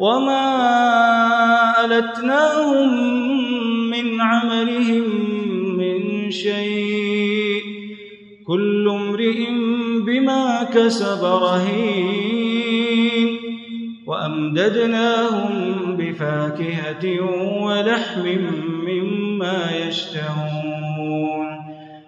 وما ألتناهم من عملهم من شيء كل امرئ بما كسب رهين وأمددناهم بفاكهة ولحم مما يشتهون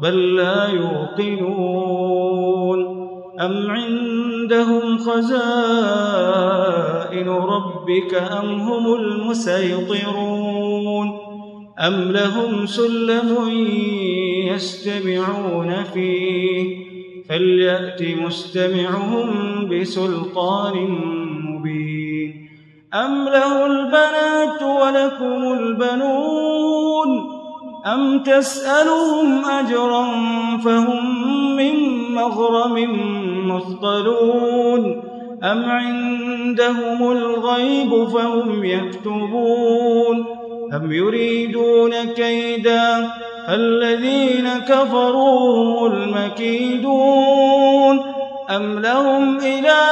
بل لا يوقنون. أم عندهم خزائن ربك أم هم المسيطرون؟ أم لهم سلم يستمعون فيه؟ فليأت مستمعهم بسلطان مبين. أم له البنات ولكم البنون؟ أم تسألهم أجرا فهم من مغرم مثقلون أم عندهم الغيب فهم يكتبون أم يريدون كيدا الذين كفروا هم المكيدون أم لهم إله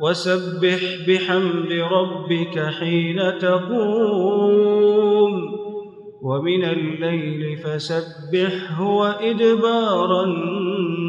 وسبح بحمد ربك حين تقوم. ومن الليل فسبحه وإدبار النار